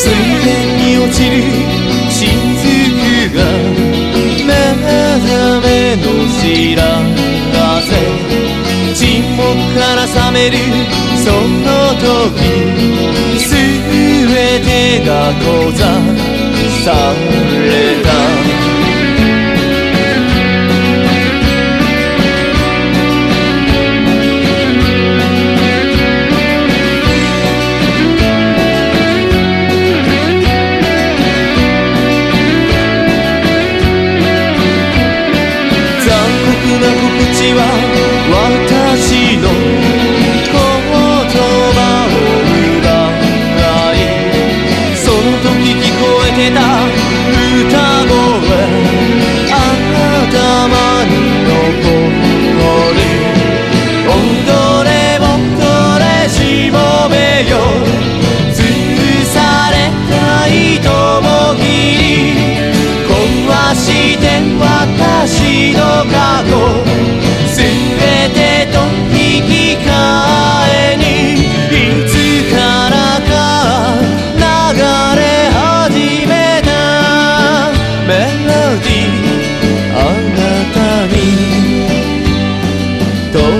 水面に落ちる雫が目覚めの知らせ沈黙から覚めるその時全てが閉ざされた Cristo.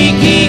seeking.